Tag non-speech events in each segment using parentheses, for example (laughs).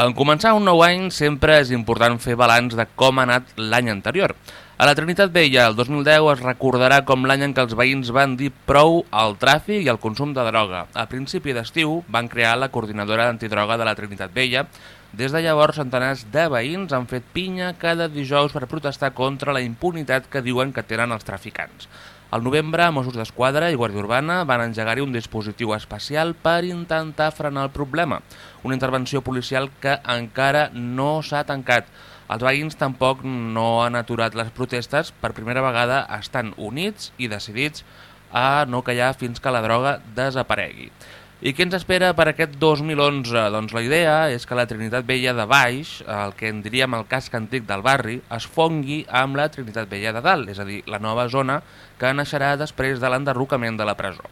En començar un nou any sempre és important fer balanç de com ha anat l'any anterior. A la Trinitat Vella, el 2010 es recordarà com l'any en què els veïns van dir prou al tràfic i al consum de droga. A principi d'estiu van crear la coordinadora antidroga de la Trinitat Vella. Des de llavors, centenars de veïns han fet pinya cada dijous per protestar contra la impunitat que diuen que tenen els traficants. Al novembre, Mossos d'Esquadra i Guàrdia Urbana van engegar-hi un dispositiu especial per intentar frenar el problema. Una intervenció policial que encara no s'ha tancat. Els veïns tampoc no han aturat les protestes. Per primera vegada estan units i decidits a no callar fins que la droga desaparegui. I què ens espera per aquest 2011? Doncs la idea és que la Trinitat Vella de baix, el que en diríem el casc antic del barri, es fongui amb la Trinitat Vella de dalt, és a dir, la nova zona que naixerà després de l'enderrocament de la presó.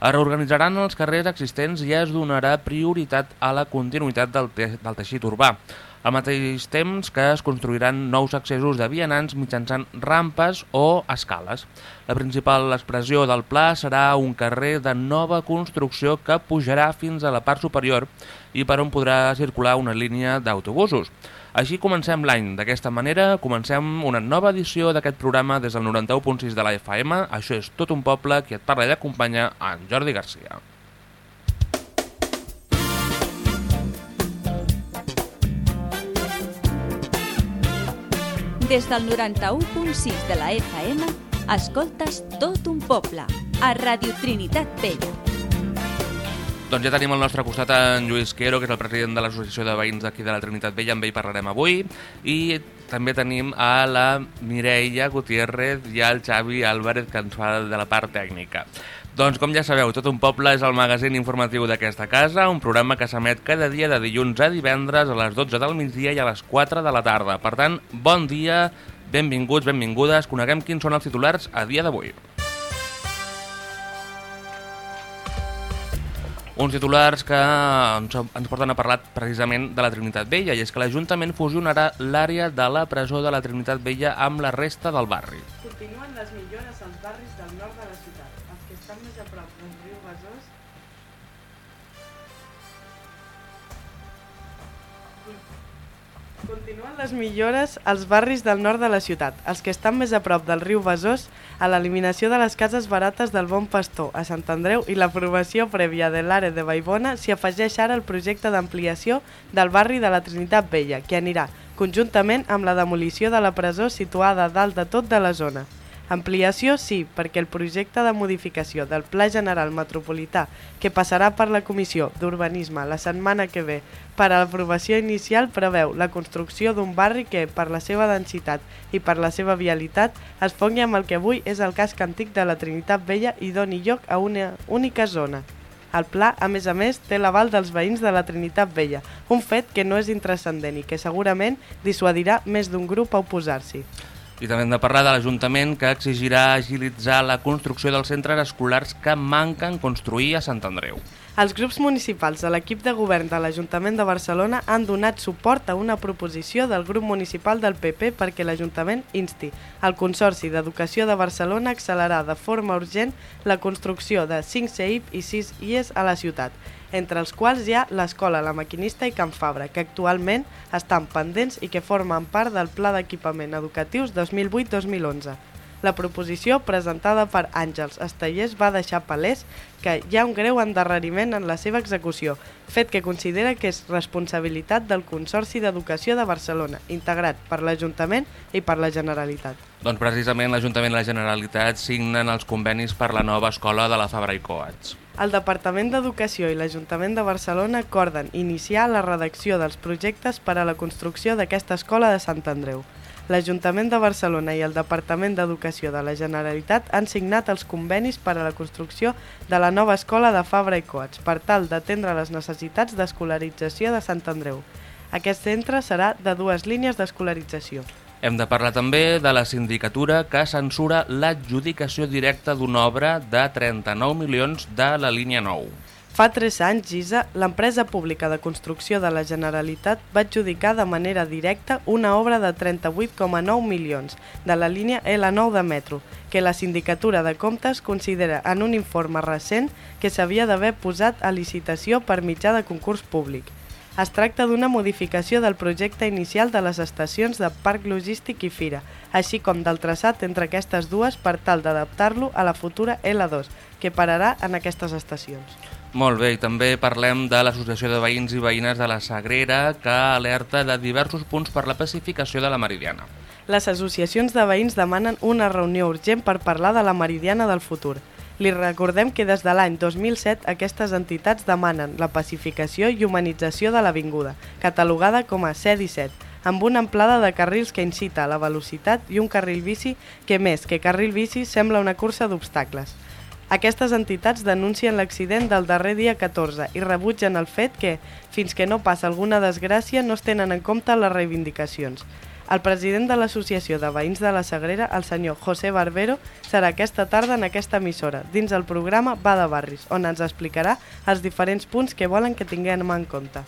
Es reorganitzaran els carrers existents i es donarà prioritat a la continuïtat del, te del teixit urbà al mateix temps que es construiran nous accessos de vianants mitjançant rampes o escales. La principal expressió del pla serà un carrer de nova construcció que pujarà fins a la part superior i per on podrà circular una línia d'autobusos. Així comencem l'any. D'aquesta manera comencem una nova edició d'aquest programa des del 91.6 de la FM. Això és Tot un poble, qui et parla i acompanya en Jordi Garcia. Des del 91.6 de la FM, escoltes tot un poble, a Radio Trinitat Vella. Doncs ja tenim al nostre costat en Lluís Quero, que és el president de l'Associació de Veïns d'aquí de la Trinitat Vella, amb ell parlarem avui, i també tenim a la Mireia Gutiérrez i al Xavi Álvarez, que ens fa de la part tècnica. Doncs com ja sabeu, Tot un poble és el magazín informatiu d'aquesta casa, un programa que s'emet cada dia de dilluns a divendres a les 12 del migdia i a les 4 de la tarda. Per tant, bon dia, benvinguts, benvingudes, coneguem quins són els titulars a dia d'avui. Uns titulars que ens, porten a parlar precisament de la Trinitat Vella, i és que l'Ajuntament fusionarà l'àrea de la presó de la Trinitat Vella amb la resta del barri. Continuen les millores Continuen les millores als barris del nord de la ciutat, els que estan més a prop del riu Besòs, a l'eliminació de les cases barates del Bon Pastor a Sant Andreu i l'aprovació prèvia de l'àrea de Vallbona s'hi afegeix ara el projecte d'ampliació del barri de la Trinitat Vella, que anirà conjuntament amb la demolició de la presó situada dalt de tot de la zona. Ampliació sí, perquè el projecte de modificació del Pla General Metropolità, que passarà per la Comissió d'Urbanisme la setmana que ve per a l'aprovació inicial, preveu la construcció d'un barri que, per la seva densitat i per la seva vialitat, es fongui amb el que avui és el casc antic de la Trinitat Vella i doni lloc a una única zona. El pla, a més a més, té l'aval dels veïns de la Trinitat Vella, un fet que no és intrascendent i que segurament dissuadirà més d'un grup a oposar-s'hi. I també hem de parlar de l'Ajuntament que exigirà agilitzar la construcció dels centres escolars que manquen construir a Sant Andreu. Els grups municipals de l'equip de govern de l'Ajuntament de Barcelona han donat suport a una proposició del grup municipal del PP perquè l'Ajuntament insti al Consorci d'Educació de Barcelona a accelerar de forma urgent la construcció de 5 CEIP i 6 IES a la ciutat, entre els quals hi ha l'Escola La Maquinista i Can Fabra, que actualment estan pendents i que formen part del Pla d'Equipament Educatius 2008-2011. La proposició presentada per Àngels Estellers va deixar palès que hi ha un greu endarreriment en la seva execució, fet que considera que és responsabilitat del Consorci d'Educació de Barcelona, integrat per l'Ajuntament i per la Generalitat. Doncs precisament l'Ajuntament i la Generalitat signen els convenis per la nova escola de la Fabra i Coats. El Departament d'Educació i l'Ajuntament de Barcelona acorden iniciar la redacció dels projectes per a la construcció d'aquesta escola de Sant Andreu. L'Ajuntament de Barcelona i el Departament d'Educació de la Generalitat han signat els convenis per a la construcció de la nova escola de Fabra i Coats per tal d'atendre les necessitats d'escolarització de Sant Andreu. Aquest centre serà de dues línies d'escolarització. Hem de parlar també de la sindicatura que censura l'adjudicació directa d'una obra de 39 milions de la línia 9. Fa tres anys, Gisa, l'empresa pública de construcció de la Generalitat va adjudicar de manera directa una obra de 38,9 milions de la línia L9 de metro, que la Sindicatura de Comptes considera en un informe recent que s'havia d'haver posat a licitació per mitjà de concurs públic. Es tracta d'una modificació del projecte inicial de les estacions de Parc Logístic i Fira, així com del traçat entre aquestes dues per tal d'adaptar-lo a la futura L2, que pararà en aquestes estacions. Molt bé, i també parlem de l'Associació de Veïns i Veïnes de la Sagrera, que alerta de diversos punts per la pacificació de la Meridiana. Les associacions de veïns demanen una reunió urgent per parlar de la Meridiana del futur. Li recordem que des de l'any 2007 aquestes entitats demanen la pacificació i humanització de l'avinguda, catalogada com a C-17, amb una amplada de carrils que incita a la velocitat i un carril bici que més que carril bici sembla una cursa d'obstacles. Aquestes entitats denuncien l'accident del darrer dia 14 i rebutgen el fet que, fins que no passa alguna desgràcia, no es tenen en compte les reivindicacions. El president de l'Associació de Veïns de la Sagrera, el senyor José Barbero, serà aquesta tarda en aquesta emissora, dins el programa Va de Barris, on ens explicarà els diferents punts que volen que tinguem en compte.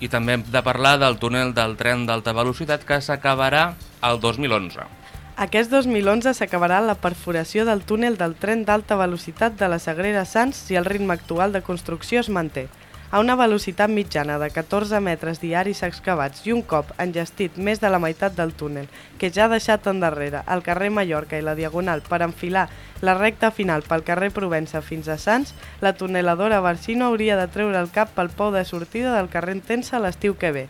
I també hem de parlar del túnel del tren d'alta velocitat que s'acabarà el 2011. Aquest 2011 s'acabarà la perforació del túnel del tren d'alta velocitat de la Sagrera Sants si el ritme actual de construcció es manté. A una velocitat mitjana de 14 metres diaris excavats i un cop engestit més de la meitat del túnel, que ja ha deixat endarrere el carrer Mallorca i la Diagonal per enfilar la recta final pel carrer Provença fins a Sants, la tuneladora Barsino hauria de treure el cap pel pou de sortida del carrer Entensa l'estiu que ve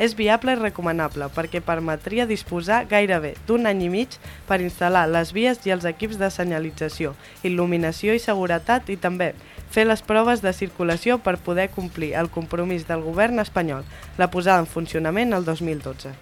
és viable i recomanable perquè permetria disposar gairebé d'un any i mig per instal·lar les vies i els equips de senyalització, il·luminació i seguretat i també fer les proves de circulació per poder complir el compromís del govern espanyol, la posada en funcionament el 2012.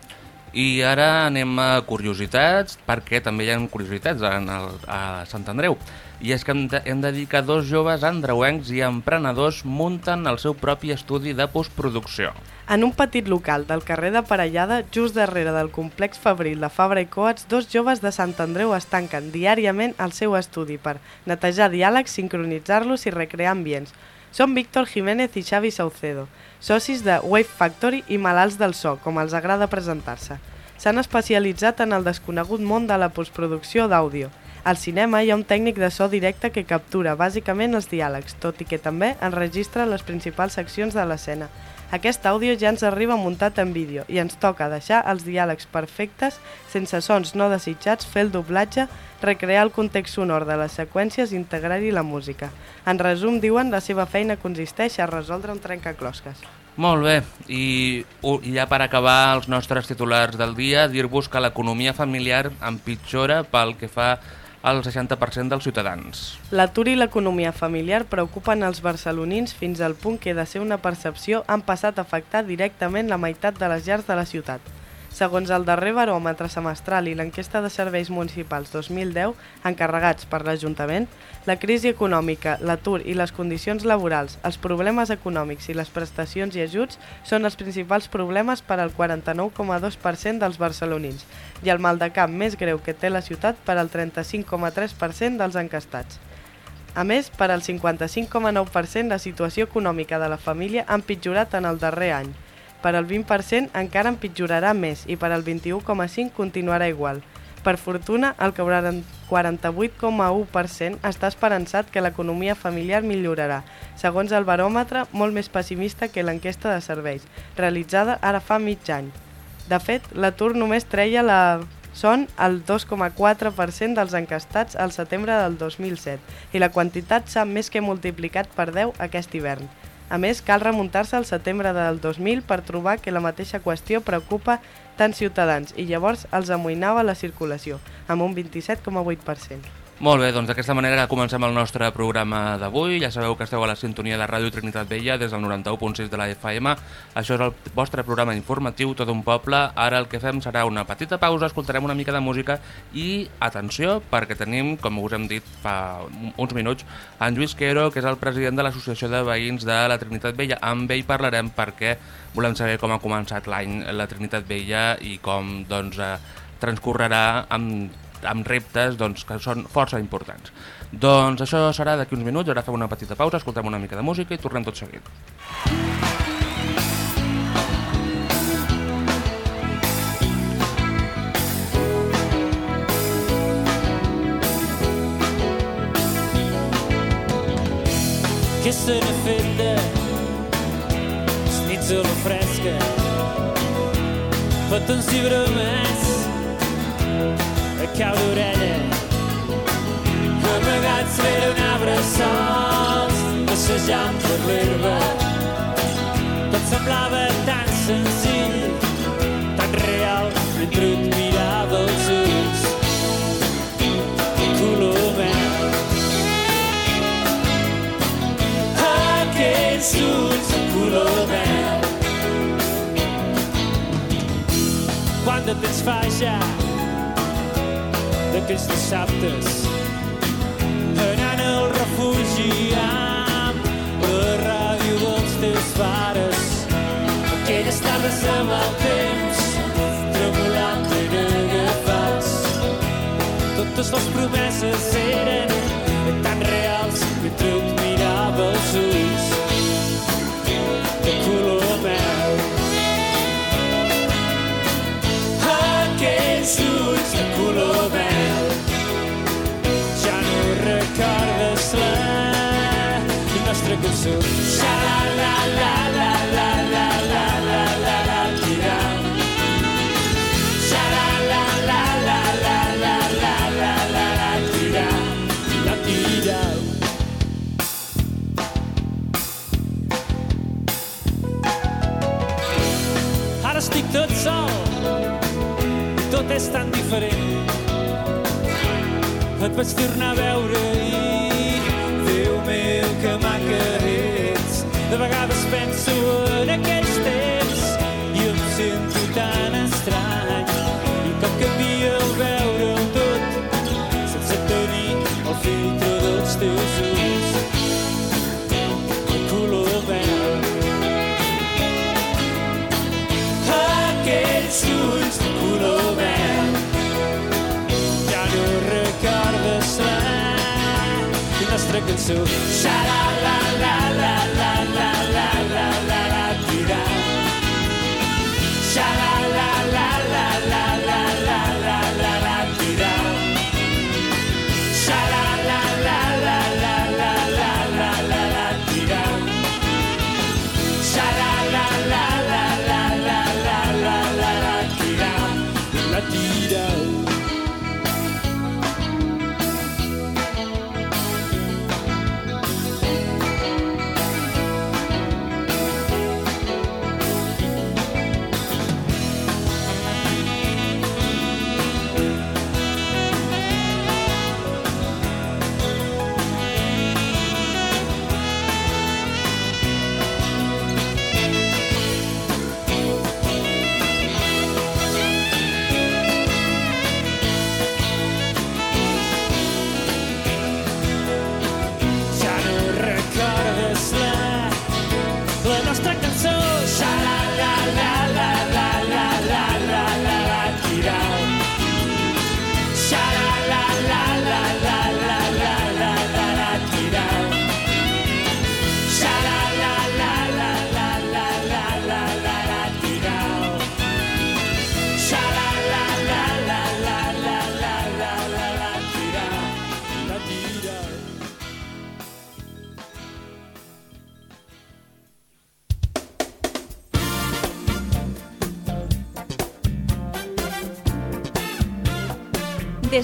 I ara anem a curiositats, perquè també hi ha curiositats en el, a Sant Andreu. I és que hem de, hem de dir que dos joves andreuencs i emprenedors munten el seu propi estudi de postproducció. En un petit local del carrer de Parellada, just darrere del complex fabril de Fabra i Coats, dos joves de Sant Andreu es tanquen diàriament al seu estudi per netejar diàlegs, sincronitzar-los i recrear ambients. Són Víctor Jiménez i Xavi Saucedo, socis de Wave Factory i malalts del so, com els agrada presentar-se. S'han especialitzat en el desconegut món de la postproducció d'àudio. Al cinema hi ha un tècnic de so directe que captura bàsicament els diàlegs, tot i que també enregistra les principals seccions de l'escena. Aquest àudio ja ens arriba muntat en vídeo i ens toca deixar els diàlegs perfectes, sense sons no desitjats, fer el doblatge, recrear el context sonor de les seqüències i integrar-hi la música. En resum, diuen, la seva feina consisteix a resoldre un trencaclosques. Molt bé, i, i ja per acabar els nostres titulars del dia, dir-vos que l'economia familiar empitjora pel que fa al 60% dels ciutadans. L'atur i l'economia familiar preocupen els barcelonins fins al punt que, de ser una percepció, han passat a afectar directament la meitat de les llars de la ciutat. Segons el darrer baròmetre semestral i l'enquesta de serveis municipals 2010, encarregats per l'Ajuntament, la crisi econòmica, l'atur i les condicions laborals, els problemes econòmics i les prestacions i ajuts són els principals problemes per al 49,2% dels barcelonins i el mal de cap més greu que té la ciutat per al 35,3% dels encastats. A més, per al 55,9% la situació econòmica de la família ha empitjorat en el darrer any, per al 20% encara empitjorarà més i per al 21,5% continuarà igual. Per fortuna, el 48,1% està esperançat que l'economia familiar millorarà, segons el baròmetre molt més pessimista que l'enquesta de serveis, realitzada ara fa mig any. De fet, l'atur només treia la són el 2,4% dels encastats al setembre del 2007 i la quantitat s'ha més que multiplicat per 10 aquest hivern. A més, cal remuntar-se al setembre del 2000 per trobar que la mateixa qüestió preocupa tant ciutadans i llavors els amoïnava la circulació, amb un 27,8%. Molt bé, doncs d'aquesta manera comencem el nostre programa d'avui. Ja sabeu que esteu a la sintonia de Ràdio Trinitat Vella des del 91.6 de la FM. Això és el vostre programa informatiu, tot un poble. Ara el que fem serà una petita pausa, escoltarem una mica de música i, atenció, perquè tenim, com us hem dit fa uns minuts, en Lluís Quero, que és el president de l'Associació de Veïns de la Trinitat Vella. Amb ell parlarem perquè volem saber com ha començat l'any la Trinitat Vella i com doncs, eh, transcorrerà amb amb reptes doncs, que són força importants. Doncs això serà d'aquí uns minuts, ara fem una petita pausa, escoltem una mica de música i tornem tot seguit. Què se n'ha fet de la fresca un cibre més a cau d'orella amagats rere un arbre sols passejant per l'herba. Tot semblava tan senzill tan real mentre et mirava els ulls. Color verd. Aquells ulls color verd. Quant de temps fa ja d'aquells dissabtes. Anant al refugi amb la ràdio dels teus pares. Aquelles tardes amb el temps tremolant ben agafats. Totes les promeses eren tan reals mentre et mirava els ulls de color mel aquells ulls de color xa la la la la la la la la la la xa la la la la la la la la la la tira la tira Ara estic tot sol, tot és tan diferent. Et vaig tornar a veure i, Déu meu, que maca ets. De vegades penso en to shout out. La la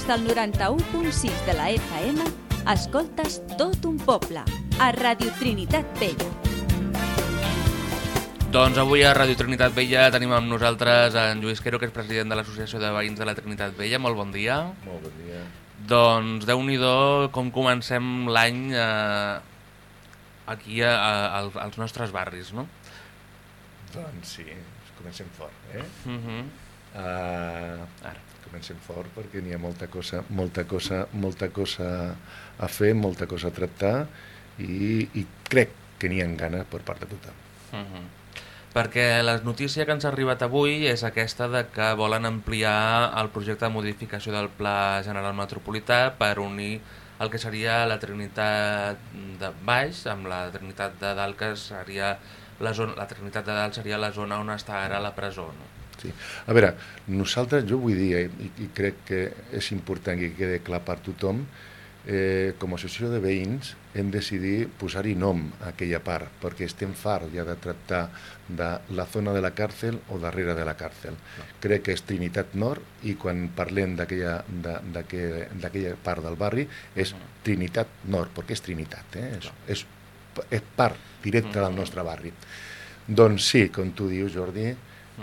Des del 91.6 de la FM, escoltes tot un poble, a Radio Trinitat Vella. Doncs avui a Radio Trinitat Vella tenim amb nosaltres en Lluís Quero, que és president de l'Associació de Veïns de la Trinitat Vella. Molt bon dia. Molt bon dia. Doncs déu nhi com comencem l'any eh, aquí a, a, als- als nostres barris, no? Doncs sí, comencem fort, eh? Uh -huh. Uh, Ara. Comencem fort perquè n'hi ha molta cosa, molta cosa, molta cosa a fer, molta cosa a tractar i, i crec que n'hi ha gana per part de tothom. Uh -huh. Perquè la notícia que ens ha arribat avui és aquesta de que volen ampliar el projecte de modificació del Pla General Metropolità per unir el que seria la Trinitat de Baix amb la Trinitat de Dalt, que seria la, zona, la Trinitat de Dalt seria la zona on està ara la presó. No? Sí. A veure, nosaltres, jo vull dir, i, i crec que és important que quede clar per tothom, eh, com a associació de veïns hem decidit posar-hi nom a aquella part, perquè estem farts ja de tractar de la zona de la càrcel o darrere de la càrcel. Crec que és Trinitat Nord i quan parlem d'aquella part del barri és Trinitat Nord, perquè és Trinitat, eh? és, és, és part directa del nostre barri. Doncs sí, com tu dius, Jordi,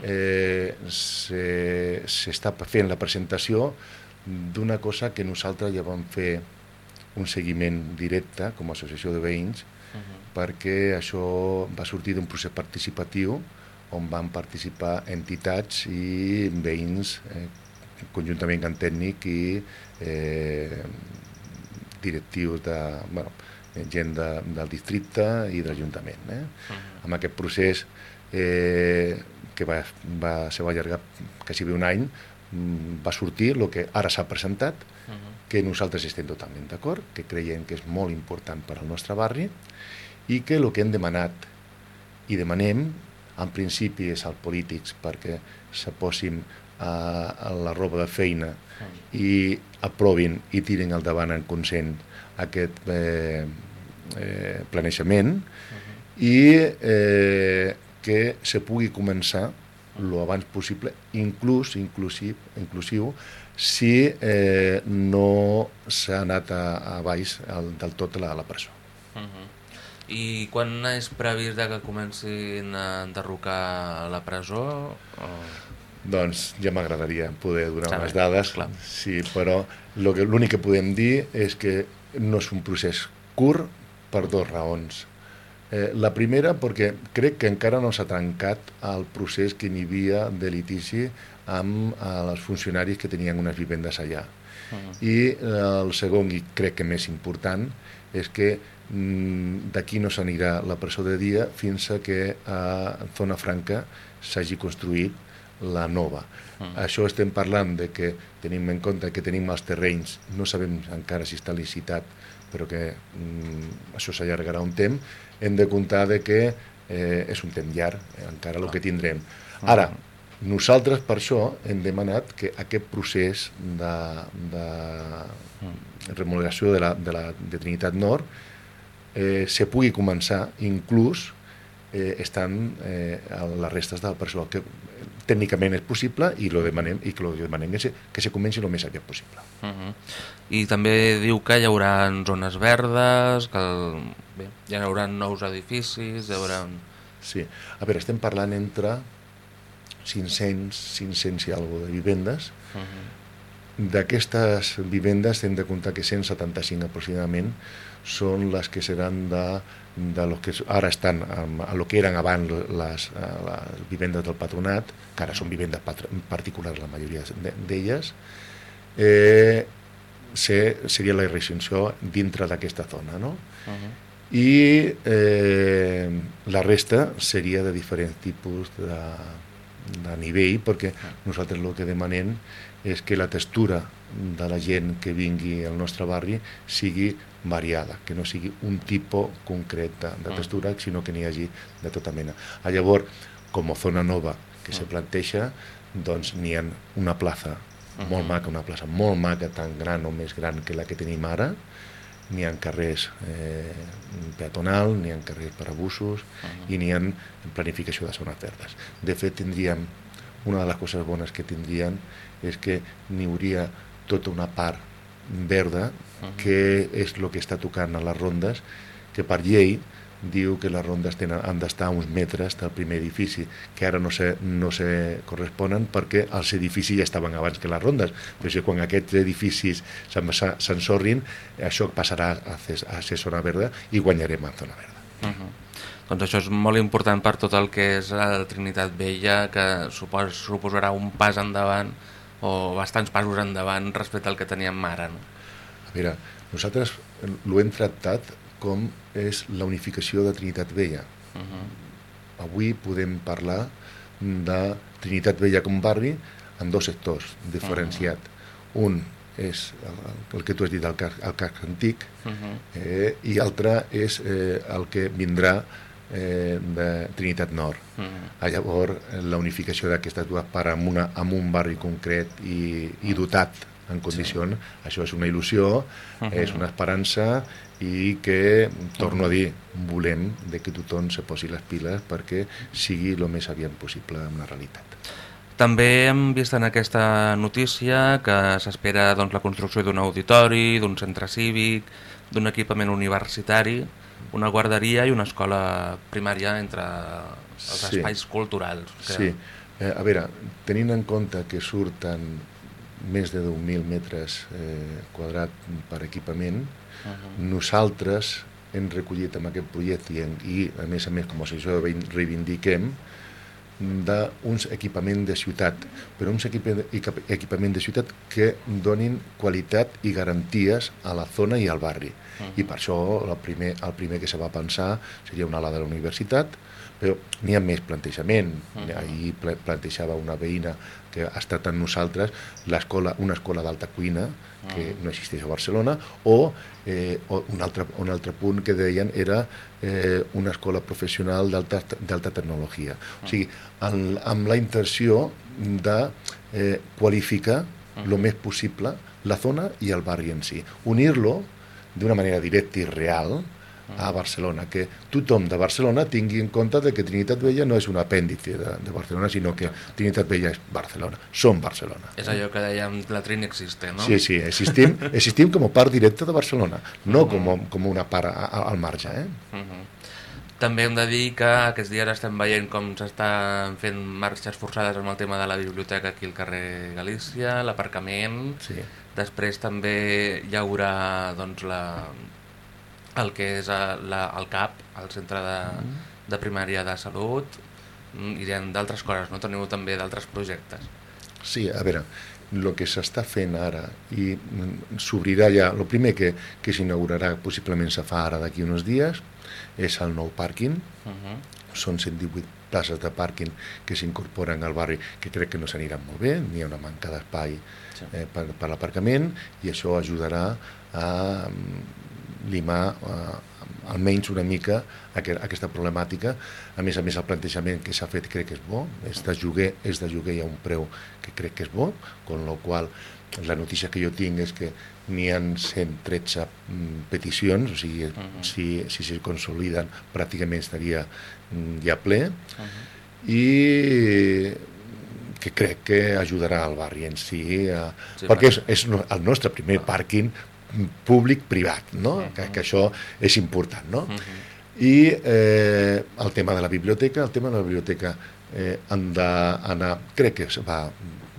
eh, se- s'està fent la presentació d'una cosa que nosaltres ja vam fer un seguiment directe com a associació de veïns perquè això va sortir d'un procés participatiu on van participar entitats i veïns eh, conjuntament amb tècnic i eh, directius de, bueno, gent de, del districte i de l'Ajuntament. Eh? Amb aquest procés eh, que va, va, se va allargar quasi bé un any, mm, va sortir el que ara s'ha presentat, que nosaltres estem totalment d'acord, que creiem que és molt important per al nostre barri i que el que hem demanat i demanem, en principi és als polítics perquè se posin a, a la roba de feina i aprovin i tirin al davant en consent aquest eh, eh, planejament i eh, que se pugui començar lo abans possible, inclús, inclusiv, inclusiu, si eh, no s'ha anat a, a baix el, del tot a la, a la presó. Mhm. I quan és previst que comencin a enderrocar la presó? O... Doncs ja m'agradaria poder donar Saber, unes dades, clar. sí, però lo que- l'únic que podem dir és que no és un procés curt per dues raons. Eh, la primera, perquè crec que encara no s'ha trencat el procés que n'hi havia de litigi amb eh, els funcionaris que tenien unes vivendes allà. I eh, el segon, i crec que més important, és que mm, d'aquí no s'anirà la presó de dia fins a que a Zona Franca s'hagi construït la nova. Mm. Això estem parlant de que tenim en compte que tenim els terrenys, no sabem encara si està licitat, però que mm, això s'allargarà un temps, hem de comptar de que eh, és un temps llarg, eh, encara el que tindrem. Ara, nosaltres per això hem demanat que aquest procés de, de remodelació de, la, de, la, de Trinitat Nord eh, se pugui començar inclús eh, estan eh, les restes del personal que tècnicament és possible i lo demanem i que lo demanem que se, que se comenci el més aviat possible. Mhm. I també diu que hi haurà zones verdes, que el... Bé, hi haurà nous edificis, hi haurà... Sí. A veure, estem parlant entre 500, 500 i alguna de vivendes. D'aquestes vivendes hem de comptar que 175 aproximadament són les que seran de, de los que ara estan amb, a lo que eren abans les, eh, les vivendes del patronat, que ara són vivendes particulars la majoria de- d'elles, eh, se, seria la recensió dintre d'aquesta zona, no? Mhm. i eh, la resta seria de diferents tipus de, de nivell perquè nosaltres el que demanem és que la textura de la gent que vingui al nostre barri sigui variada, que no sigui un tipus concret de, de textura, sinó que n'hi hagi de tota mena. A llavors, com a zona nova que se planteja, doncs n'hi ha una plaça molt maca, una plaça molt maca, tan gran o més gran que la que tenim ara, n'hi ha carrers eh, peatonal, n'hi ha carrers per abusos i n'hi ha planificació de zones verdes. De fet, tindríem, una de les coses bones que tindrien és que n'hi hauria tota una part verda que és el que està tocant a les rondes, que per llei diu que les rondes tenen, han d'estar a uns metres del primer edifici, que ara no se, no se corresponen perquè els edificis ja estaven abans que les rondes. Però si quan aquests edificis s'en- s'ensorrin, això passarà a ser, a ser zona verda i guanyarem en zona verda. Mhm. Doncs això és molt important per tot el que és la Trinitat Vella, que supos, suposarà un pas endavant o bastants passos endavant respecte al que teníem ara. No? A veure, nosaltres l'ho hem tractat com és la unificació de Trinitat Vella. Mhm. Avui podem parlar de Trinitat Vella com barri en dos sectors diferenciat. Un és el, el que tu has dit, el casc, el casc antic, Mhm. eh, i l'altre és eh, el que vindrà eh, de Trinitat Nord. Mhm. A llavors, la unificació d'aquestes dues parts amb, una, amb un barri concret i, i dotat en condicions, això és una il·lusió, és una esperança i que, torno a dir, volem de que tothom se posi les piles perquè sigui el més aviat possible una realitat. També hem vist en aquesta notícia que s'espera doncs, la construcció d'un auditori, d'un centre cívic, d'un equipament universitari, una guarderia i una escola primària entre els Sí. espais culturals. Que... Sí, eh, a veure, tenint en compte que surten més de 10.000 metres eh, quadrat per equipament, Uh -huh. nosaltres hem recollit amb aquest projecte i, i a més a més, com a associació reivindiquem d'uns equipaments de ciutat, però uns equipa- equip- equipaments de ciutat que donin qualitat i garanties a la zona i al barri. I per això el primer, el primer que se va pensar seria una ala de la universitat, però n'hi ha més plantejament. Ahir pla- plantejava una veïna que ha estat amb nosaltres l'escola, una escola d'alta cuina que no existeix a Barcelona o, eh, o un, altre, un altre punt que deien era eh, una escola professional d'alta tecnologia. O sigui, el, amb la intenció de eh, qualificar el més possible la zona i el barri en si. Unir-lo d'una manera directa i real a Barcelona, que tothom de Barcelona tingui en compte de que Trinitat Vella no és un apèndice de, de Barcelona, sinó que Trinitat Vella és Barcelona, som Barcelona. És allò que dèiem, la Trini existe, no? Sí, sí, existim, existim com a part directa de Barcelona, no com, a, com una part a, a, al marge. Eh? Uh -huh. També hem de dir que aquests dies estem veient com s'estan fent marxes forçades amb el tema de la biblioteca aquí al carrer Galícia, l'aparcament, Sí. després també hi haurà doncs, la, el que és eh, la, el CAP, el Centre de, de Primària de Salut, mm, i d'altres coses, no? Teniu també d'altres projectes. Sí, a veure, el que s'està fent ara i mm, s'obrirà ja, el primer que, que s'inaugurarà possiblement se fa ara d'aquí uns dies és el nou pàrquing, Uh -huh. són 118 places de pàrquing que s'incorporen al barri que crec que no s'aniran molt bé, n'hi ha una manca d'espai Sí. eh, per, per l'aparcament i això ajudarà a mm, limar eh, almenys una mica aqu aquesta problemàtica. A més a més, el plantejament que s'ha fet crec que és bo, és de lloguer, és de lloguer i a un preu que crec que és bo, con lo qual la notícia que jo tinc és que n'hi ha 113 mm, peticions, o sigui, uh -huh. si, si se consoliden pràcticament estaria mm, ja ple, uh -huh. i que crec que ajudarà al barri en si, a, Sí, perquè és, és el nostre primer pàrquing públic-privat, no? Uh -huh. que, que això és important. No? Uh -huh. I eh, el tema de la biblioteca, el tema de la biblioteca eh, han d'anar, crec que va,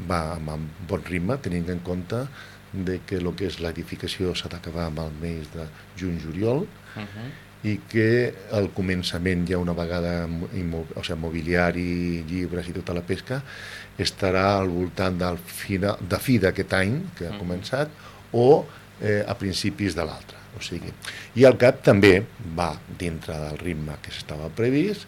va amb un bon ritme, tenint en compte de que el que és l'edificació s'ha d'acabar amb el mes de juny-juliol, Uh -huh. i que al començament ja una vegada o sigui, mobiliari, llibres i tota la pesca estarà al voltant del final, de fi d'aquest any que ha començat o eh, a principis de l'altre. O sigui, I el CAP també va dintre del ritme que s'estava previst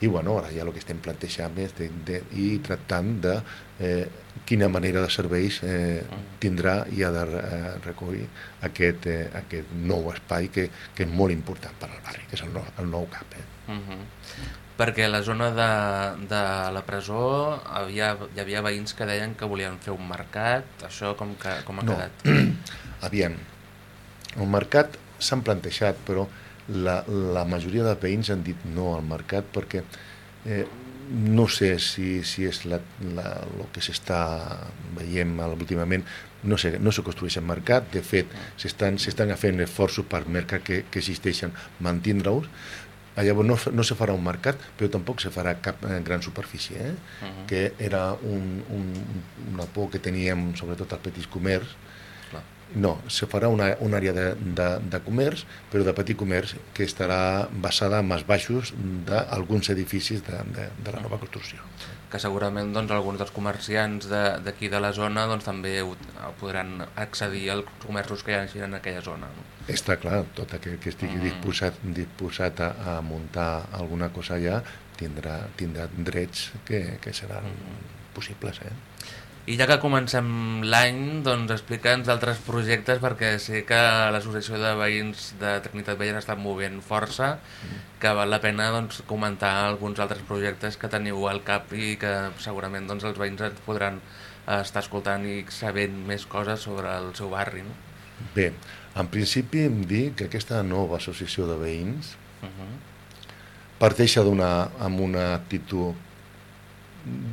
i bueno, ara ja el que estem plantejant és de, de, i tractant de eh, quina manera de serveis eh, tindrà i ha de eh, recollir aquest, eh, aquest nou espai que, que és molt important per al barri, que és el nou, el nou CAP. Eh? Uh -huh. Perquè a la zona de, de la presó havia, hi havia veïns que deien que volien fer un mercat, això com, que, com ha No. quedat? (clears throat) Aviam, el mercat s'han plantejat, però la, la majoria de veïns han dit no al mercat perquè eh, no sé si, si és la, la, el que s'està veient últimament, no sé, no se construeix el mercat, de fet s'estan s'estan fent esforços per mercat que, que existeixen. Mantindre-us, Llavors no, no se farà un mercat, però tampoc se farà cap eh, gran superfície, eh? Uh -huh. que era un, un, una por que teníem sobretot al petit comerç, Clar. no, se farà una, una àrea de, de, de comerç, però de petit comerç, que estarà basada en els baixos d'alguns edificis de, de, de la nova construcció. Que segurament doncs, alguns dels comerciants de- d'aquí de, de la zona doncs, també ho, podran accedir als comerços que hi hagi en aquella zona. No? Està clar, tot aquell que estigui Mm. disposat, disposat a, a muntar alguna cosa allà tindrà, tindrà drets que, que seran possibles. Eh? I ja que comencem l'any, doncs explica'ns d'altres projectes perquè sé que l'associació de veïns de Trinitat Vella està movent força, que val la pena doncs, comentar alguns altres projectes que teniu al cap i que segurament doncs, els veïns ens podran està escoltant i sabent més coses sobre el seu barri, no? Bé, en principi em dir que aquesta nova associació de veïns Uh -huh. parteix d'una amb una actitud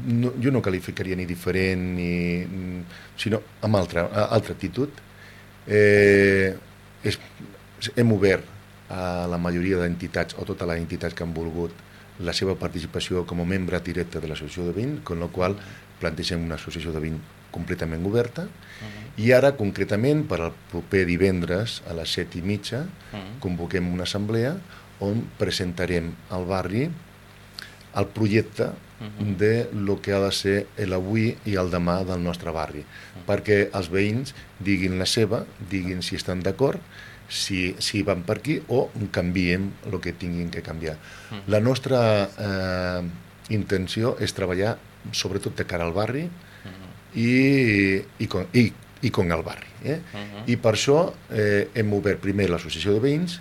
no, jo no qualificaria ni diferent ni, sinó amb altra, altra actitud eh, és, hem obert a la majoria d'entitats o totes les entitats que han volgut la seva participació com a membre directe de l'associació de veïns, con la qual plantegem una associació de veïns completament oberta Uh -huh. i ara concretament per al proper divendres a les set i mitja Uh -huh. convoquem una assemblea on presentarem al barri el projecte Mhm. de lo que ha de ser l'avui i el demà del nostre barri, perquè els veïns diguin la seva, diguin si estan d'acord, si, si van per aquí o canviem el que tinguin que canviar. La nostra eh, intenció és treballar sobretot de cara al barri i, i, con, i, i con el barri. Eh? Mhm. I per això eh, hem obert primer l'associació de veïns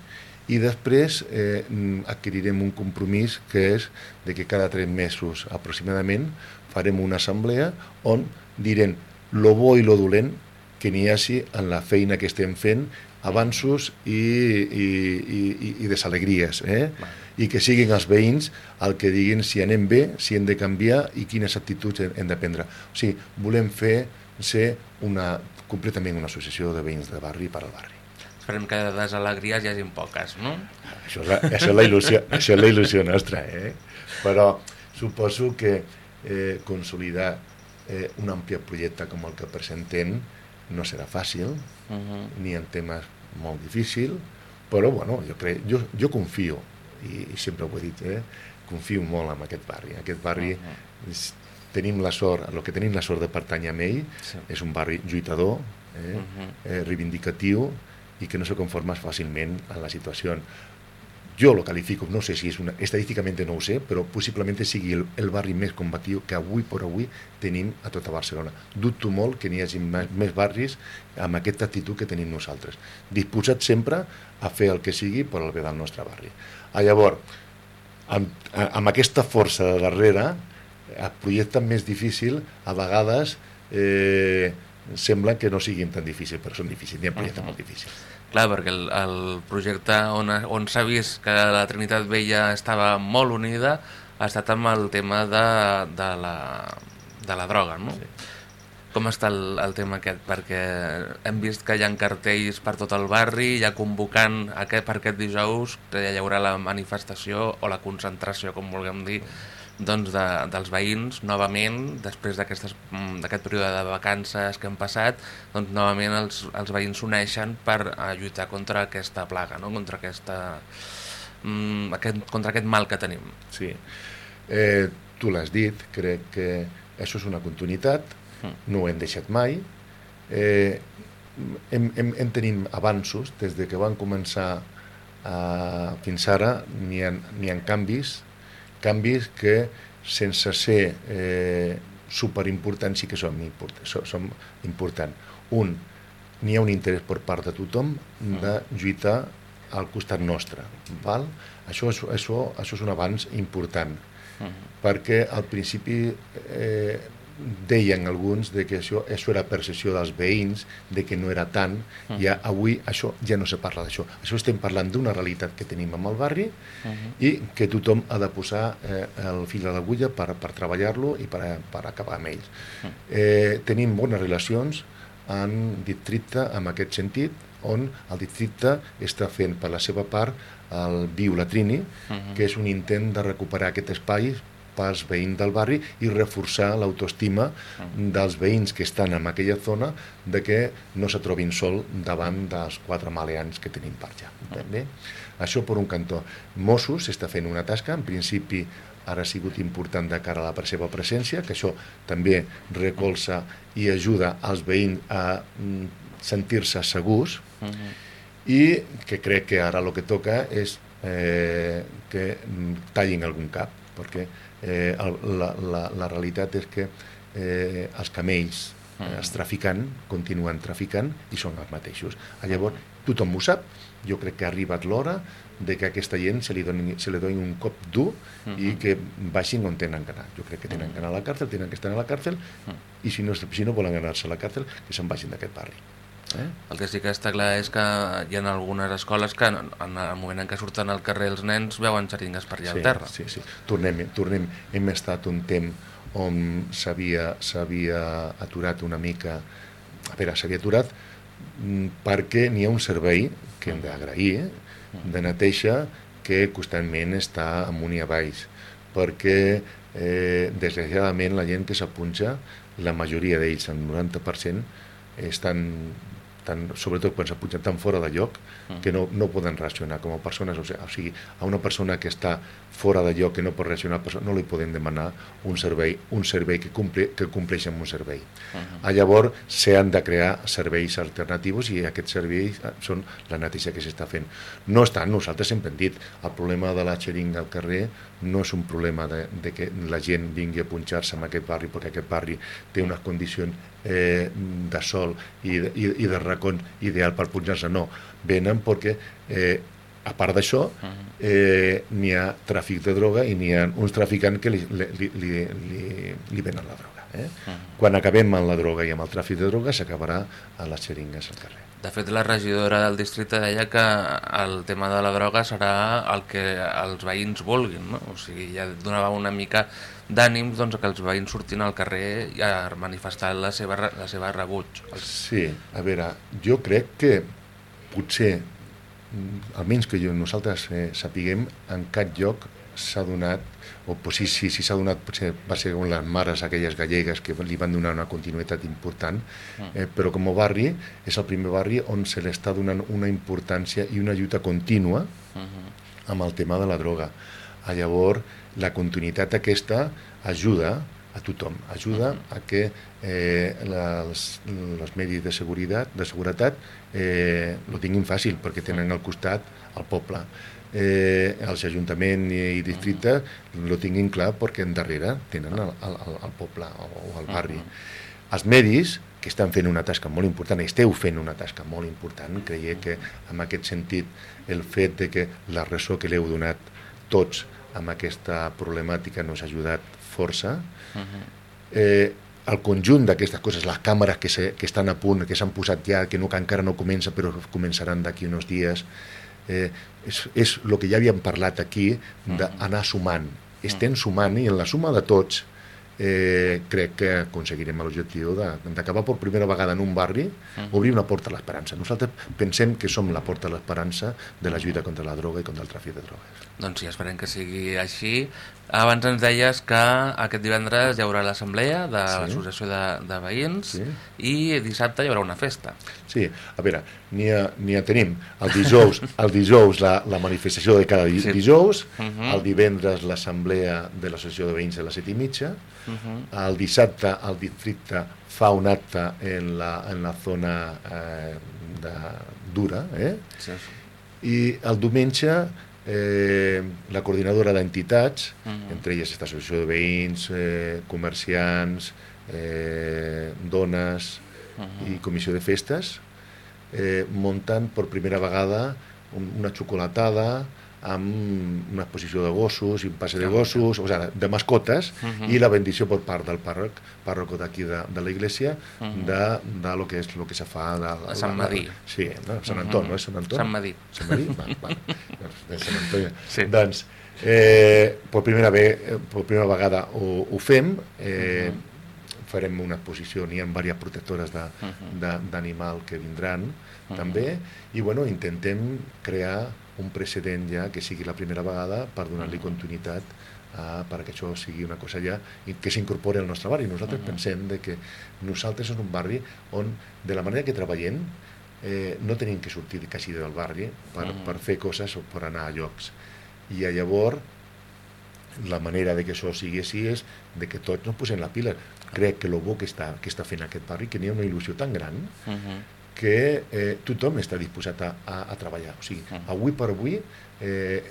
i després eh, adquirirem un compromís que és de que cada tres mesos aproximadament farem una assemblea on direm lo bo i lo dolent que n'hi hagi en la feina que estem fent, avanços i, i, i, i- desalegries, eh? i que siguin els veïns el que diguin si anem bé, si hem de canviar i quines actituds hem de prendre. O sigui, volem fer ser una, completament una associació de veïns de barri per al barri. Esperem que de desalegries hi hagin poques, no? Això és la, això és la, il·lusió, (laughs) això és la il·lusió nostra, eh? Però suposo que eh, consolidar eh, un ampli projecte com el que presentem no serà fàcil, Uh -huh. ni en temes molt difícil, però bueno, jo, crec, jo, jo confio, i, i sempre ho he dit, eh? confio molt en aquest barri. Aquest barri Mhm. és, tenim la sort, el que tenim la sort de pertànyer a ell, Sí. és un barri lluitador, eh? Mhm. eh, reivindicatiu i que no se conforma fàcilment en la situació. Jo lo califico, no sé si és una, estadísticamente no ho sé, però possiblement sigui el, el barri més combatiu que avui per avui tenim a tota Barcelona. Dubto molt que n'hi hagi més, més barris amb aquesta actitud que tenim nosaltres. Disposats sempre a fer el que sigui per al bé del nostre barri. Ah, llavors, amb, amb aquesta força de darrere, el projecte més difícil, a vegades eh, sembla que no siguin tan difícils, però són difícils, n'hi ha projectes molt difícils. Clar, perquè el, el projecte on, on s'ha vist que la Trinitat Vella estava molt unida ha estat amb el tema de, de, la, de la droga, no? Sí. Com està el, el tema aquest? Perquè hem vist que hi ha cartells per tot el barri, ja convocant aquest, per aquest dijous que hi haurà la manifestació o la concentració, com vulguem dir, doncs de, dels veïns, novament, després mm, d'aquest període de vacances que hem passat, doncs novament els, els veïns s'uneixen per a lluitar contra aquesta plaga, no? contra, aquesta, mm, aquest, contra aquest mal que tenim. Sí. Eh, tu l'has dit, crec que això és una continuïtat, Mm. no ho hem deixat mai. Eh, hem, hem, hem tenim avanços des de que van començar eh, fins ara, n'hi ha, n'hi ha canvis, canvis que sense ser eh, superimportants sí que són, import, són, importants. Un, n'hi ha un interès per part de tothom de lluitar al costat nostre. Val? Això, és, això, això és un avanç important, Mm. perquè al principi eh, deien alguns de que això, això era percepció dels veïns, de que no era tant, Mm. i avui això ja no se parla d'això. Això estem parlant d'una realitat que tenim amb el barri Mhm. i que tothom ha de posar eh, el fil a l'agulla per, per treballar-lo i per, per acabar amb ells. Eh, tenim bones relacions en districte en aquest sentit, on el districte està fent per la seva part el Viu Latrini, Mhm. que és un intent de recuperar aquest espai pels veïns del barri i reforçar l'autoestima dels veïns que estan en aquella zona de que no se trobin sol davant dels quatre maleants que tenim per allà. També. Això per un cantó. Mossos està fent una tasca, en principi ara ha sigut important de cara a la seva presència, que això també recolza i ajuda als veïns a mm, sentir-se segurs i que crec que ara el que toca és eh, que mm, tallin algun cap, perquè eh, el, la, la, la realitat és que eh, els camells eh, els traficant continuen traficant i són els mateixos. Llavors, tothom ho sap, jo crec que ha arribat l'hora de que a aquesta gent se li doni, se li doni un cop dur i que baixin on tenen que anar. Jo crec que tenen que anar a la càrcel, tenen que estar a la càrcel i si no, si no volen anar-se a la càrcel, que se'n vagin d'aquest barri. Eh? El que sí que està clar és que hi ha algunes escoles que en el moment en què surten al carrer els nens veuen xeringues per allà sí, al terra. Sí, sí. Tornem, tornem. Hem estat un temps on s'havia aturat una mica... A veure, s'havia aturat mm, perquè n'hi ha un servei que hem d'agrair, eh? de neteja, que constantment està amunt i avall, perquè eh, desgraciadament la gent que s'apunxa, la majoria d'ells, el 90%, estan tan, sobretot quan s'apunten tan fora de lloc que no, no poden reaccionar com a persones, o sigui, o sigui, a una persona que està fora de lloc, que no pot reaccionar, no li podem demanar un servei, un servei que, comple, que compleix amb un servei. Uh -huh. Llavors s'han de crear serveis alternatius i aquests serveis són la neteja que s'està fent. No estan, nosaltres sempre hem dit, el problema de la xeringa al carrer no és un problema de, de que la gent vingui a punxar-se en aquest barri perquè aquest barri té unes condicions eh, de sol i de, i, i de racons ideal per punxar-se, no. Venen perquè eh, a part d'això, eh, n'hi ha tràfic de droga i n'hi ha uns traficants que li, li, li, li, li venen la droga. Eh? Quan acabem amb la droga i amb el tràfic de droga, s'acabarà a les xeringues al carrer. De fet, la regidora del districte deia que el tema de la droga serà el que els veïns vulguin, no? O sigui, ja donava una mica d'ànims doncs, que els veïns sortin al carrer i a manifestar la seva, la seva rebuig. Sí, a veure, jo crec que potser, almenys que jo, nosaltres eh, sapiguem, en cap lloc s'ha donat, o pues, si s'ha si, si donat, potser va ser com les mares aquelles gallegues que li van donar una continuïtat important, eh, però com a barri és el primer barri on se li està donant una importància i una lluita contínua amb el tema de la droga. A llavors, la continuïtat aquesta ajuda a tothom, ajuda a que eh, les, els medis de seguretat, de seguretat eh, lo tinguin fàcil, perquè tenen al costat el poble. Eh, els ajuntaments i, i districtes lo tinguin clar perquè en darrere tenen el, el, el poble o, o el barri. Els medis, que estan fent una tasca molt important, esteu fent una tasca molt important, creiem que en aquest sentit el fet de que la ressò que l'heu donat tots amb aquesta problemàtica nos ha ajudat força. Uh -huh. eh, el conjunt d'aquestes coses, les càmeres que, se, que estan a punt, que s'han posat ja, que, no, que encara no comença, però començaran d'aquí uns dies, eh, és, és el que ja havíem parlat aquí, d'anar sumant. Estem sumant i en la suma de tots eh, crec que aconseguirem l'objectiu d'acabar per primera vegada en un barri, obrir una porta a l'esperança. Nosaltres pensem que som la porta a l'esperança de la lluita contra la droga i contra el tràfic de drogues. Doncs sí, esperem que sigui així. Abans ens deies que aquest divendres hi haurà l'assemblea de Sí. l'associació de, de veïns Sí. i dissabte hi haurà una festa. Sí, a veure, n'hi ha, n'hi ha tenim el dijous, el dijous la, la manifestació de cada di Sí. dijous, Mhm. el divendres l'assemblea de l'associació de veïns a les set i mitja, Mhm. el dissabte el districte fa un acte en la, en la zona eh, de, dura, eh? Sí, i el diumenge eh, la coordinadora d'entitats, Mhm. entre elles esta associació de veïns, eh, comerciants, eh, dones Mhm. i comissió de festes, eh, muntant per primera vegada un, una xocolatada amb una exposició de gossos i un passe de gossos, o sigui, de mascotes, Mhm. i la bendició per part del pàrroc, pàrroc d'aquí de, de la iglesia, Mhm. de, de lo que és lo que se fa de, A Sant Madí. Sí, no? Sant Anton, no és Sant Anton? Sant Madí. Sant Madí? Va, va. De Sant. Sí. Doncs, eh, per, primera ve, eh, per primera vegada ho, ho fem, eh, farem una exposició, n'hi ha diverses protectores de- de- d'animal que vindran també, i bueno, intentem crear un precedent ja que sigui la primera vegada per donar-li continuïtat a, perquè això sigui una cosa ja i que s'incorpori al nostre barri. Nosaltres pensem de que nosaltres som un barri on, de la manera que treballem, eh, no tenim que sortir quasi del barri per, Mhm. per fer coses o per anar a llocs. I a llavors la manera de que això sigui així és de que tots nos posem la pila. Crec que el bo que està, que està fent aquest barri, que n'hi ha una il·lusió tan gran Mhm. que eh, tothom està disposat a, a, a treballar. O sigui, Mhm. avui per avui eh,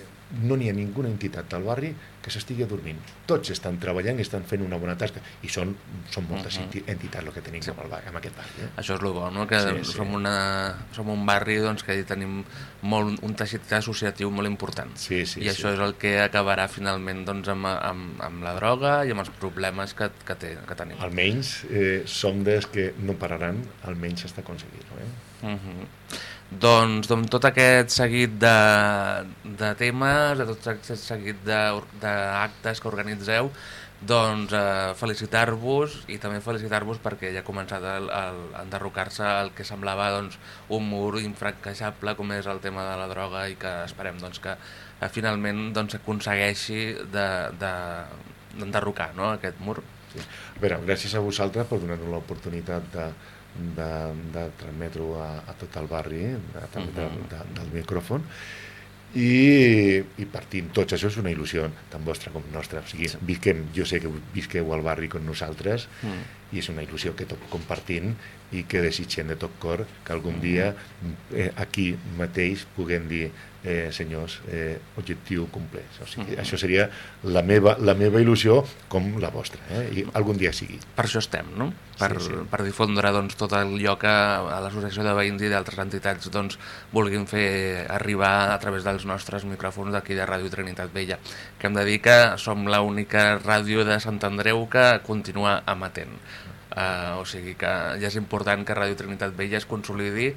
no n'hi ha ninguna entitat del barri que s'estigui dormint. Tots estan treballant i estan fent una bona tasca i són, són moltes uh -huh. entitats el que tenim sí. amb, el, amb aquest barri. Eh? Això és el bo, no? que sí, sí. Som, una, som un barri doncs, que tenim molt, un teixit associatiu molt important sí, sí, i això sí. és el que acabarà finalment doncs, amb, amb, amb la droga i amb els problemes que, que, té, que tenim. Almenys eh, som des que no pararan, almenys s'està aconseguint. Eh? Uh -huh. Doncs, doncs tot aquest seguit de, de temes, de tot aquest seguit d'actes que organitzeu, doncs eh, felicitar-vos i també felicitar-vos perquè ja ha començat a, a enderrocar-se el que semblava doncs, un mur infranquejable com és el tema de la droga i que esperem doncs, que eh, finalment doncs, aconsegueixi d'enderrocar de, no, aquest mur. Sí. A veure, gràcies a vosaltres per donar-nos l'oportunitat de, de, de transmetre-ho a, a tot el barri, també uh -huh. de, de, del micròfon, i, i partint tots, això és una il·lusió tant vostra com nostra, o sigui, visquem, jo sé que visqueu al barri com nosaltres mm. i és una il·lusió que tot compartint i que desitgem de tot cor que algun dia eh, aquí mateix puguem dir eh, senyors, eh, objectiu complet. O sigui, mm. Això seria la meva, la meva il·lusió com la vostra, eh? i algun dia sigui. Per això estem, no? Per, sí, sí. per difondre doncs, tot allò que a l'Associació de Veïns i d'altres entitats doncs, vulguin fer arribar a través dels nostres micròfons d'aquí de Ràdio Trinitat Vella, que hem de dir que som l'única ràdio de Sant Andreu que continua amatent. Uh, o sigui que ja és important que Ràdio Trinitat Vella es consolidi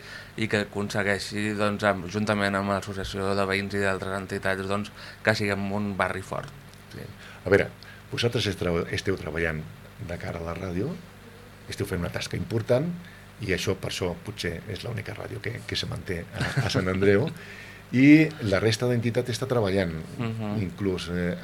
i que aconsegueixi, doncs, amb, juntament amb l'Associació de Veïns i d'altres entitats, doncs, que siguem un barri fort. Sí. A veure, vosaltres esteu, treballant de cara a la ràdio, esteu fent una tasca important i això per això potser és l'única ràdio que, que se manté a, a Sant Andreu i la resta d'entitat està treballant, uh mhm. -huh. inclús eh,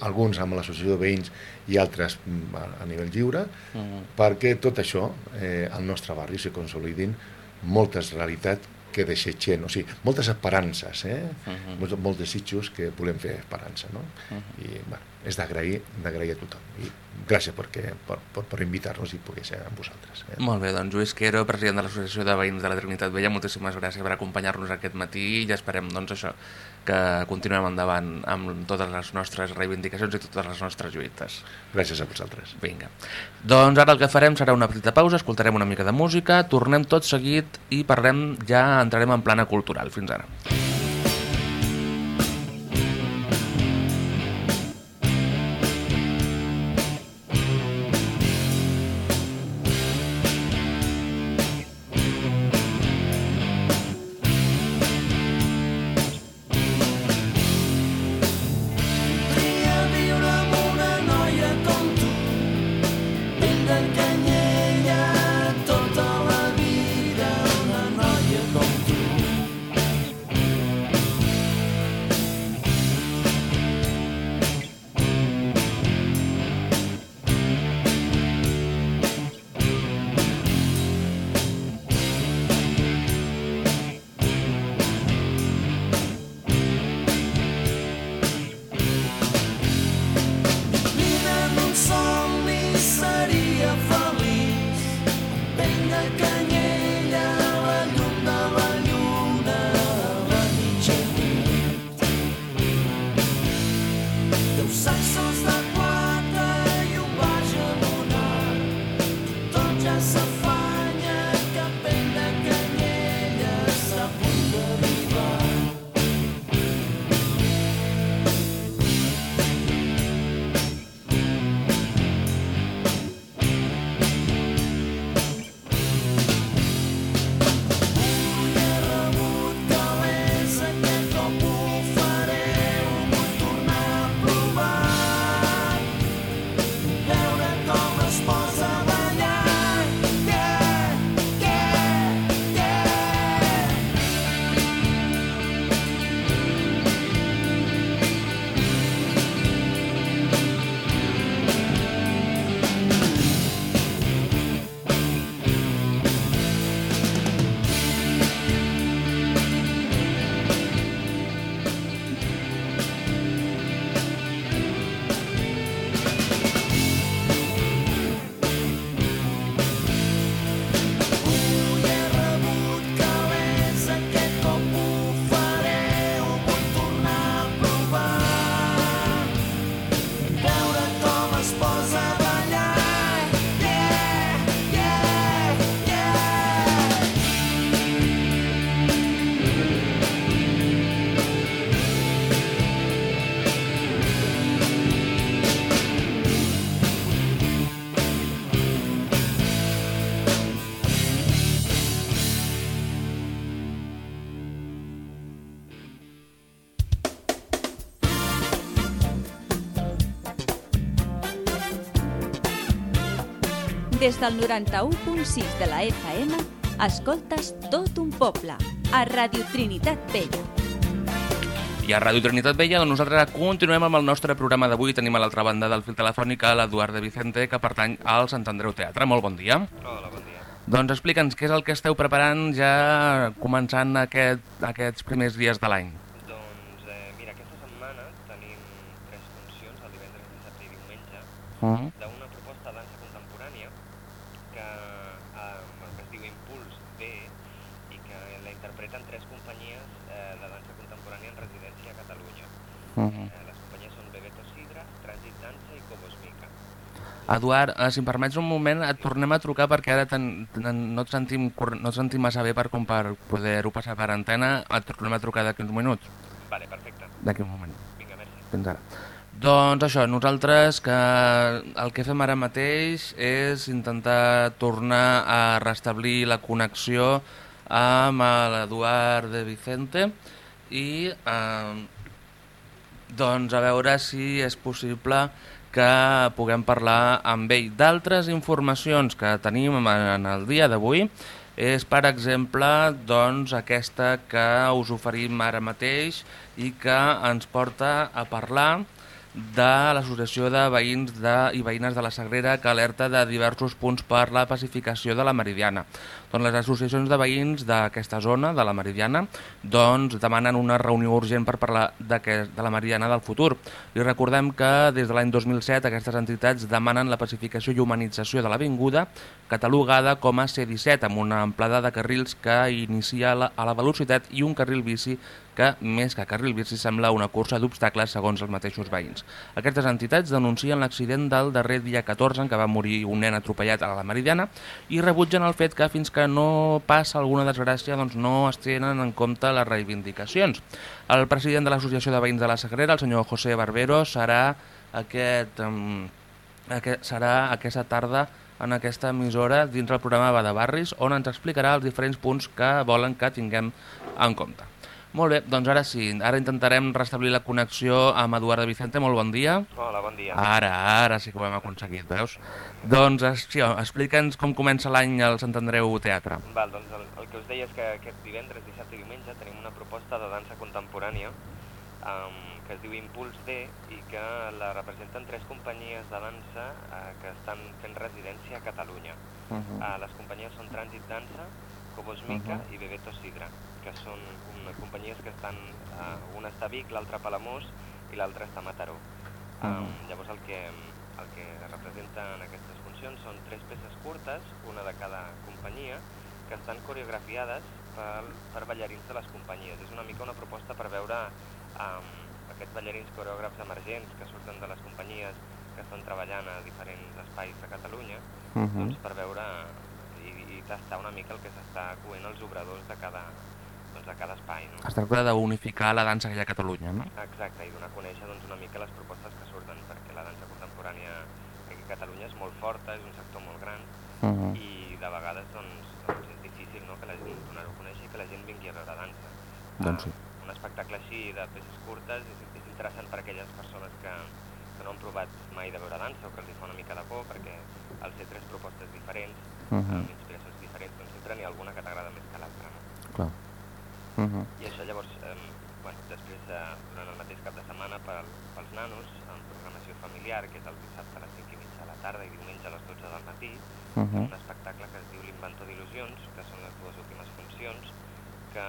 alguns amb l'associació de veïns i altres mm, a, a nivell lliure, uh -huh. perquè tot això, eh, al nostre barri, se consolidin moltes realitats que desitgem, o sigui, moltes esperances, eh? Uh -huh. molts, molts desitjos que volem fer esperança, no? Uh -huh. I, bueno, és d'agrair d'agrair a tothom. I gràcies perquè, per, per, per invitar-nos i poder ser amb vosaltres. Eh? Molt bé, doncs Lluís Quero, president de l'Associació de Veïns de la Trinitat Vella, moltíssimes gràcies per acompanyar-nos aquest matí i esperem doncs, això que continuem endavant amb totes les nostres reivindicacions i totes les nostres lluites. Gràcies a vosaltres. Vinga. Doncs ara el que farem serà una petita pausa, escoltarem una mica de música, tornem tot seguit i parlem, ja entrarem en plana cultural. Fins ara. Des del 91.6 de la FM, escoltes tot un poble, a Radio Trinitat Vella. I a Ràdio Trinitat Vella, doncs nosaltres continuem amb el nostre programa d'avui. Tenim a l'altra banda del fil telefònic a l'Eduard de Vicente, que pertany al Sant Andreu Teatre. Molt bon dia. Hola, bon dia. Doncs explica'ns què és el que esteu preparant ja començant aquest, aquests primers dies de l'any. Doncs eh, mira, aquesta setmana tenim tres funcions, el divendres, dissabte i diumenge, Mm. d'una proposta de dansa contemporània que, eh, bueno, que es diu Impuls D i que la interpreten tres companyies eh, de dansa contemporània en residència a Catalunya. Eh, les companyies són Bebeto Sidra, Trànsit Dansa i Cobos Mica. Eduard, eh, si em permets un moment, et tornem a trucar perquè ara ten, ten, no, et sentim, no et sentim massa bé per, com per poder-ho passar per antena. Et tornem a trucar d'aquí uns minuts. Vale, perfecte. D'aquí un moment. Vinga, merci. Fins ara. Doncs això, nosaltres que el que fem ara mateix és intentar tornar a restablir la connexió amb l'Eduard de Vicente i eh, doncs a veure si és possible que puguem parlar amb ell. D'altres informacions que tenim en el dia d'avui és, per exemple, doncs, aquesta que us oferim ara mateix i que ens porta a parlar de l'Associació de Veïns de, i Veïnes de la Sagrera que alerta de diversos punts per la pacificació de la Meridiana. Doncs les associacions de veïns d'aquesta zona, de la Meridiana, doncs demanen una reunió urgent per parlar d'aquest- de la Meridiana del futur. I recordem que des de l'any 2007 aquestes entitats demanen la pacificació i humanització de l'avinguda, catalogada com a C-17, amb una amplada de carrils que inicia a la velocitat i un carril bici que, més que carril bici, sembla una cursa d'obstacles segons els mateixos veïns. Aquestes entitats denuncien l'accident del darrer dia 14 en què va morir un nen atropellat a la Meridiana i rebutgen el fet que fins que no passa alguna desgràcia doncs no es tenen en compte les reivindicacions. El president de l'Associació de Veïns de la Sagrera, el senyor José Barbero, serà aquest, um, aquest, serà aquesta tarda en aquesta emissora dins del programa Va de Barris, on ens explicarà els diferents punts que volen que tinguem en compte. Molt bé, doncs ara sí, ara intentarem restablir la connexió amb Eduard de Vicente. Molt bon dia. Hola, bon dia. Ara, ara sí que ho hem aconseguit, veus? Doncs sí, explica'ns com comença l'any al Sant Andreu Teatre. Val, doncs el, el que us deia és que aquest divendres, dissabte i diumenge tenim una proposta de dansa contemporània um, que es diu Impuls D i que la representen tres companyies de dansa uh, que estan fent residència a Catalunya. Uh -huh. Uh, les companyies són Trànsit Dansa, Cobos Mica Mhm. i Bebeto Sidra, que són com- companyies que estan, uh, una està a Vic, l'altra a Palamós i l'altra està a Mataró. Um, Mhm. llavors el que, el que representen aquestes funcions són tres peces curtes, una de cada companyia, que estan coreografiades per, per ballarins de les companyies. És una mica una proposta per veure um, aquests ballarins coreògrafs emergents que surten de les companyies que estan treballant a diferents espais de Catalunya, Uh -huh. doncs per veure tastar una mica el que s'està coent als obradors de cada, doncs de cada espai. No? Es tracta d'unificar la dansa que hi ha a Catalunya, no? Exacte, i donar a conèixer doncs, una mica les propostes que surten, perquè la dansa contemporània aquí a Catalunya és molt forta, és un sector molt gran, Uh -huh. i de vegades doncs, doncs és difícil no, que la gent donar-ho a conèixer i que la gent vingui a veure dansa. Doncs sí. Ah, un espectacle així de peces curtes és, és interessant per a aquelles persones que, que no han provat mai de veure dansa o que els hi fa una mica de por, perquè al ser tres propostes diferents, Uh -huh. inspiracions diferents, doncs sempre n'hi ha alguna que t'agrada més que l'altra. No? Clar. Uh -huh. I això llavors, eh, bueno, després, eh, durant el mateix cap de setmana per, pels nanos, amb programació familiar, que és el dissabte a les 5 i mitja de la tarda i diumenge a les 12 del matí, Uh -huh. un espectacle que es diu L'inventor d'il·lusions, que són les dues últimes funcions, que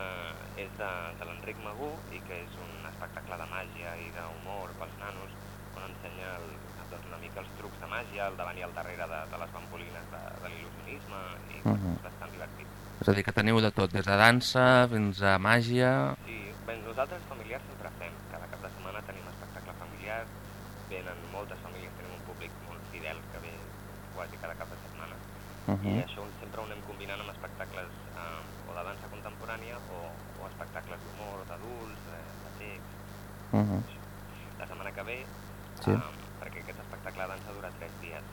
és de, de l'Enric Magú i que és un espectacle de màgia i d'humor pels nanos, on ensenya el, doncs, una mica els trucs de màgia, el davant i el darrere de, de les bambolines de, de l'il·lusionisme, i uh Mhm. és bastant divertit. És a dir, que teniu de tot, des de dansa fins a màgia... Sí, bé, nosaltres familiars sempre fem. Cada cap de setmana tenim espectacle familiar, venen moltes famílies, tenim un públic molt fidel que ve quasi cada cap de setmana. Uh I -huh. això sempre ho anem combinant amb espectacles eh, o de dansa contemporània o, o espectacles d'humor, d'adults, eh, de text. Uh -huh. La setmana que ve, Sí. eh, perquè aquest espectacle de dansa dura 3 dies,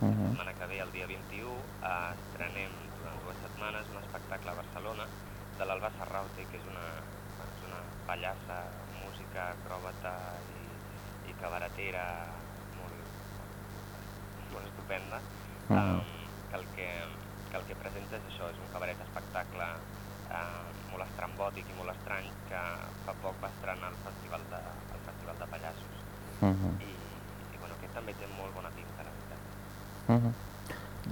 Uh la -huh. setmana que ve, el dia 21, eh, estrenem durant dues setmanes un espectacle a Barcelona de l'Alba Serrauti, que és una, és una pallassa, música, acròbata i, i cabaretera molt, molt estupenda. Mhm. Um, que el que, que el que presenta és això, és un cabaret espectacle eh, molt estrambòtic i molt estrany que fa poc va estrenar al Festival de, al Festival de Pallassos. Uh -huh. I, i bueno, aquest també té molt bona pinta, la veritat. Uh -huh.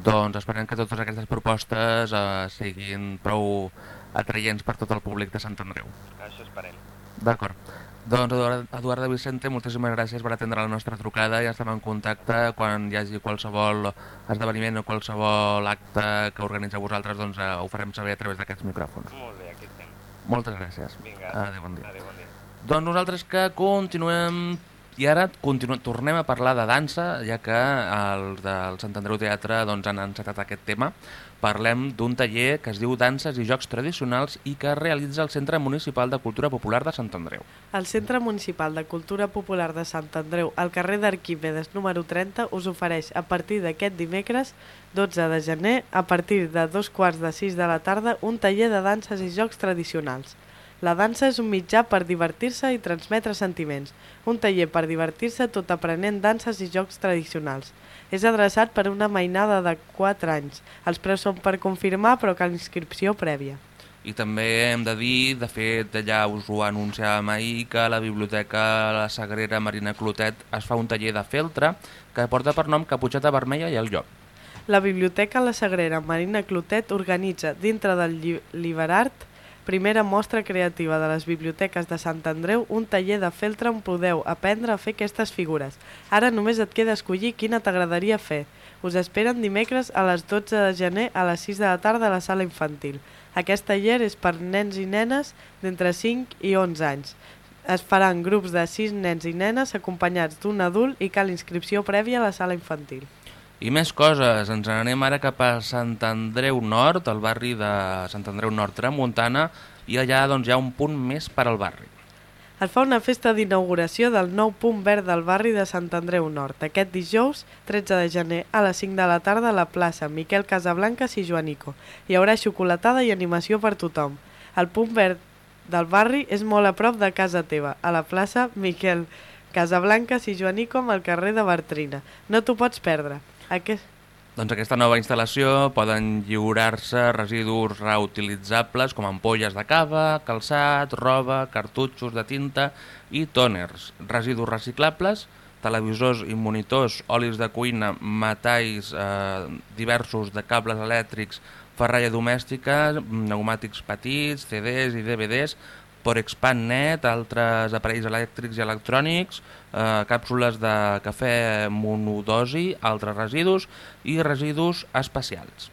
Doncs esperem que totes aquestes propostes eh, siguin prou atraients per tot el públic de Sant Andreu. Això esperem. D'acord. Doncs Eduard, de Vicente, moltíssimes gràcies per atendre la nostra trucada i estem en contacte quan hi hagi qualsevol esdeveniment o qualsevol acte que organitzeu vosaltres, doncs eh, ho farem saber a través d'aquests micròfons. Molt bé, aquí estem. Moltes gràcies. Vinga, Adéu, bon dia. adéu, bon dia. Doncs nosaltres que continuem i ara continu tornem a parlar de dansa, ja que els del Sant Andreu Teatre doncs, han encetat aquest tema. Parlem d'un taller que es diu Danses i Jocs Tradicionals i que realitza el Centre Municipal de Cultura Popular de Sant Andreu. El Centre Municipal de Cultura Popular de Sant Andreu, al carrer d'Arquímedes número 30, us ofereix a partir d'aquest dimecres, 12 de gener, a partir de dos quarts de sis de la tarda, un taller de danses i jocs tradicionals. La dansa és un mitjà per divertir-se i transmetre sentiments. Un taller per divertir-se tot aprenent danses i jocs tradicionals. És adreçat per una mainada de 4 anys. Els preus són per confirmar, però cal inscripció prèvia. I també hem de dir, de fet allà us ho anunciàvem ahir, que a la Biblioteca La Sagrera Marina Clotet es fa un taller de feltre que porta per nom Caputxeta Vermella i el Llop. La Biblioteca La Sagrera Marina Clotet organitza, dintre del Liberart, primera mostra creativa de les biblioteques de Sant Andreu, un taller de feltre on podeu aprendre a fer aquestes figures. Ara només et queda escollir quina t'agradaria fer. Us esperen dimecres a les 12 de gener a les 6 de la tarda a la sala infantil. Aquest taller és per nens i nenes d'entre 5 i 11 anys. Es faran grups de 6 nens i nenes acompanyats d'un adult i cal inscripció prèvia a la sala infantil. I més coses, ens n'anem ara cap a Sant Andreu Nord, el barri de Sant Andreu Nord Tramuntana, i allà doncs, hi ha un punt més per al barri. Es fa una festa d'inauguració del nou punt verd del barri de Sant Andreu Nord, aquest dijous 13 de gener a les 5 de la tarda a la plaça Miquel Casablanques i Joanico. Hi haurà xocolatada i animació per tothom. El punt verd del barri és molt a prop de casa teva, a la plaça Miquel Casablanques i Joanico amb el carrer de Bartrina. No t'ho pots perdre. Aquest... Doncs aquesta nova instal·lació poden lliurar-se residus reutilitzables com ampolles de cava, calçat, roba, cartutxos de tinta i tòners, residus reciclables, televisors i monitors, olis de cuina, metalls eh, diversos de cables elèctrics, ferralla domèstica, pneumàtics petits, CDs i DVDs, per Net, altres aparells elèctrics i electrònics, eh, càpsules de cafè monodosi, altres residus i residus especials.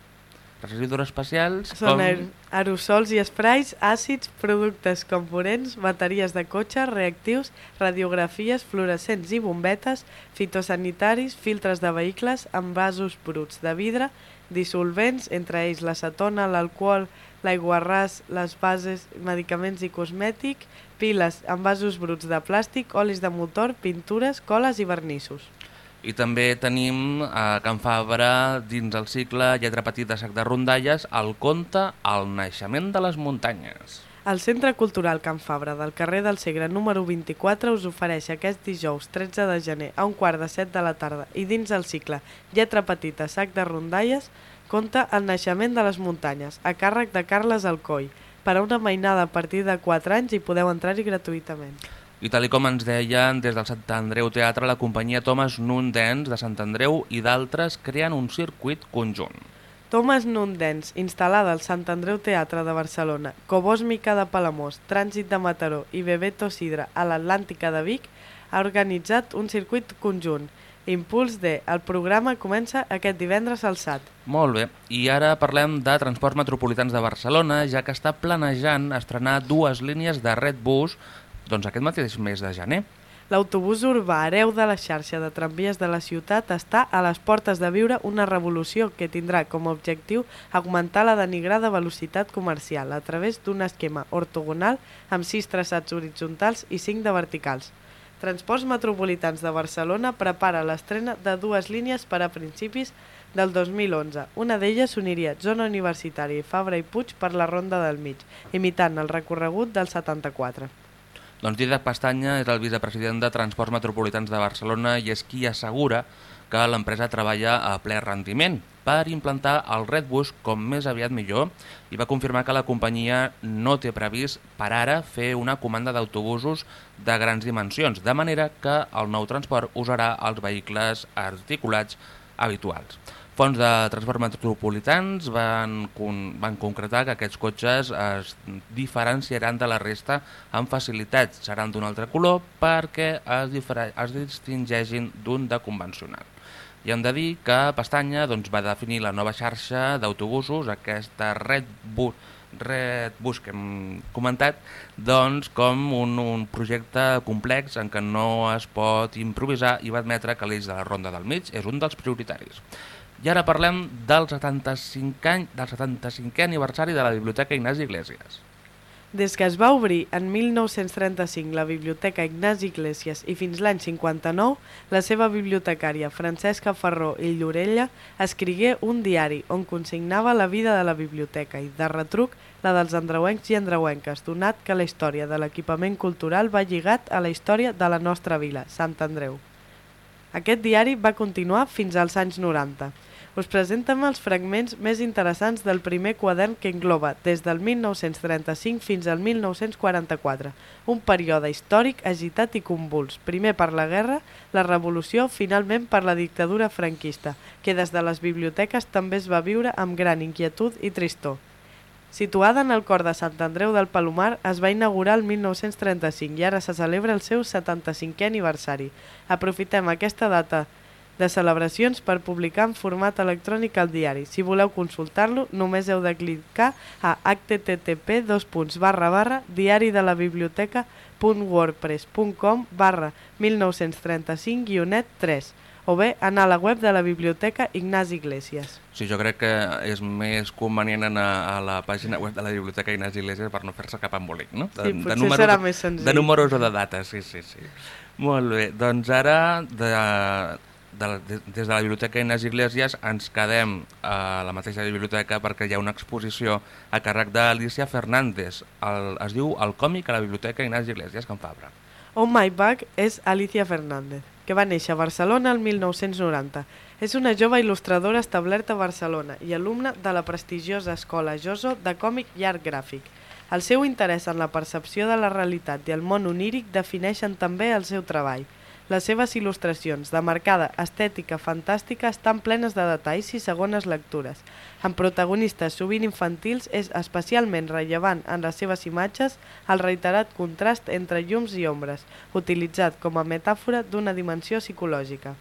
Residus especials Són aer aerosols i esprais, àcids, productes components, bateries de cotxe, reactius, radiografies, fluorescents i bombetes, fitosanitaris, filtres de vehicles, envasos bruts de vidre, dissolvents, entre ells l'acetona, l'alcohol, l'aiguarràs, les bases, medicaments i cosmètic, piles, envasos bruts de plàstic, olis de motor, pintures, coles i vernissos. I també tenim a Can Fabra, dins el cicle Lletra Petita Sac de Rondalles, el conte El naixement de les muntanyes. El Centre Cultural Can Fabra del carrer del Segre número 24 us ofereix aquest dijous 13 de gener a un quart de set de la tarda i dins el cicle Lletra Petita Sac de Rondalles conta El naixement de les muntanyes a càrrec de Carles Alcoi. Per a una mainada a partir de 4 anys hi podeu entrar-hi gratuïtament. I tal i com ens deien des del Sant Andreu Teatre, la companyia Thomas Nundens de Sant Andreu i d'altres creen un circuit conjunt. Thomas Nundens, instal·lada al Sant Andreu Teatre de Barcelona, Cobòsmica de Palamós, Trànsit de Mataró i Bebeto Sidra a l'Atlàntica de Vic, ha organitzat un circuit conjunt. Impuls D. El programa comença aquest divendres al SAT. Molt bé, i ara parlem de Transports Metropolitans de Barcelona, ja que està planejant estrenar dues línies de Redbus doncs aquest mateix mes de gener. L'autobús urbà hereu de la xarxa de tramvies de la ciutat està a les portes de viure una revolució que tindrà com a objectiu augmentar la denigrada velocitat comercial a través d'un esquema ortogonal amb 6 traçats horitzontals i 5 de verticals. Transports Metropolitans de Barcelona prepara l'estrena de dues línies per a principis del 2011. Una d'elles s'uniria Zona Universitària i Fabra i Puig per la Ronda del Mig, imitant el recorregut del 74. Doncs Didac Pestanya és el vicepresident de Transports Metropolitans de Barcelona i és qui assegura que l'empresa treballa a ple rendiment. per implantar el Redbus com més aviat millor i va confirmar que la companyia no té previst per ara fer una comanda d'autobusos de grans dimensions, de manera que el nou transport usarà els vehicles articulats habituals. Fons de transport metropolitans van, con, van concretar que aquests cotxes es diferenciaran de la resta amb facilitat. Seran d'un altre color perquè es, es distingeixin d'un de convencional. I hem de dir que Pestanya doncs, va definir la nova xarxa d'autobusos, aquesta Red Bus, Red Bus que hem comentat, doncs, com un, un projecte complex en què no es pot improvisar i va admetre que l'eix de la Ronda del Mig és un dels prioritaris. I ara parlem del 75 any, del 75è aniversari de la Biblioteca Ignasi Iglesias. Des que es va obrir en 1935 la Biblioteca Ignasi Iglesias i fins l'any 59, la seva bibliotecària Francesca Ferró i Llorella escrigué un diari on consignava la vida de la biblioteca i, de retruc, la dels andreuencs i andreuenques, donat que la història de l'equipament cultural va lligat a la història de la nostra vila, Sant Andreu. Aquest diari va continuar fins als anys 90 us presentem els fragments més interessants del primer quadern que engloba des del 1935 fins al 1944, un període històric agitat i convuls, primer per la guerra, la revolució, finalment per la dictadura franquista, que des de les biblioteques també es va viure amb gran inquietud i tristor. Situada en el cor de Sant Andreu del Palomar, es va inaugurar el 1935 i ara se celebra el seu 75è aniversari. Aprofitem aquesta data de celebracions per publicar en format electrònic al diari. Si voleu consultar-lo, només heu de clicar a http diari de la biblioteca.wordpress.com barra 1935 3 o bé anar a la web de la Biblioteca Ignasi Iglesias. Sí, jo crec que és més convenient anar a la pàgina web de la Biblioteca Ignasi Iglesias per no fer-se cap embolic, no? De, sí, potser de números, serà més senzill. De números o de dates, sí, sí, sí. Molt bé, doncs ara de, de des de la Biblioteca Inés Iglesias ens quedem a la mateixa biblioteca perquè hi ha una exposició a càrrec d'Alicia Fernández. El, es diu El còmic a la Biblioteca Inés Iglesias, Can Fabra. On My Back és Alicia Fernández, que va néixer a Barcelona el 1990. És una jove il·lustradora establerta a Barcelona i alumna de la prestigiosa Escola Joso de còmic i art gràfic. El seu interès en la percepció de la realitat i el món oníric defineixen també el seu treball – les seves il·lustracions, de marcada estètica fantàstica, estan plenes de detalls i segones lectures. En protagonistes sovint infantils és especialment rellevant en les seves imatges el reiterat contrast entre llums i ombres, utilitzat com a metàfora d'una dimensió psicològica.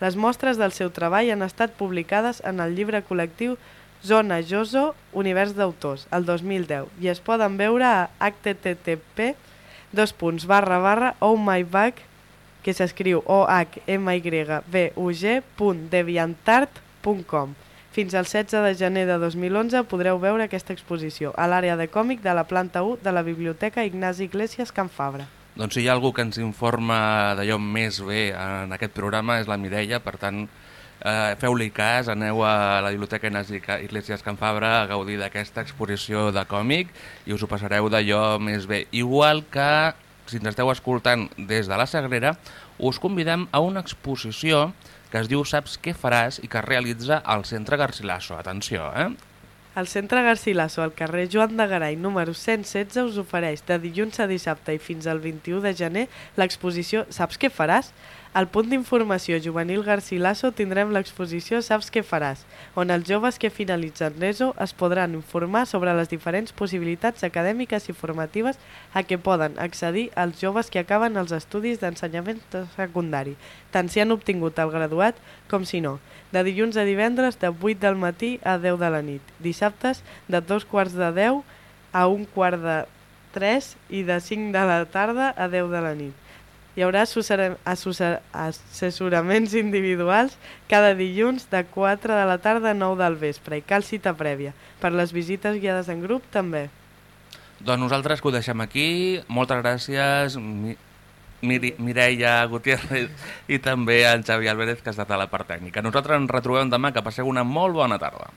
Les mostres del seu treball han estat publicades en el llibre col·lectiu Zona Joso, Univers d'autors, el 2010, i es poden veure a http dos punts barra barra oh que s'escriu ohmybug.deviantart.com. Fins al 16 de gener de 2011 podreu veure aquesta exposició a l'àrea de còmic de la planta 1 de la Biblioteca Ignasi Iglesias Can Fabra. Doncs si hi ha algú que ens informa d'allò més bé en aquest programa és la Mireia, per tant eh, feu-li cas, aneu a la Biblioteca Ignasi Iglesias Can Fabra a gaudir d'aquesta exposició de còmic i us ho passareu d'allò més bé. Igual que si ens esteu escoltant des de la Sagrera, us convidem a una exposició que es diu Saps què faràs i que es realitza al Centre Garcilaso. Atenció, eh? El Centre Garcilaso, al carrer Joan de Garay, número 116, us ofereix de dilluns a dissabte i fins al 21 de gener l'exposició Saps què faràs? Al punt d'informació juvenil Garcilaso tindrem l'exposició Saps què faràs, on els joves que finalitzen l'ESO es podran informar sobre les diferents possibilitats acadèmiques i formatives a què poden accedir els joves que acaben els estudis d'ensenyament secundari, tant si han obtingut el graduat com si no, de dilluns a divendres de 8 del matí a 10 de la nit, dissabtes de dos quarts de 10 a un quart de 3 i de 5 de la tarda a 10 de la nit. Hi haurà assessoraments individuals cada dilluns de 4 de la tarda a 9 del vespre i cal cita prèvia. Per les visites guiades en grup també. Doncs nosaltres que ho deixem aquí. Moltes gràcies Miri, Mireia Gutiérrez i també en Xavi Álvarez que ha estat a la part tècnica. Nosaltres ens retrobem demà, que passeu una molt bona tarda.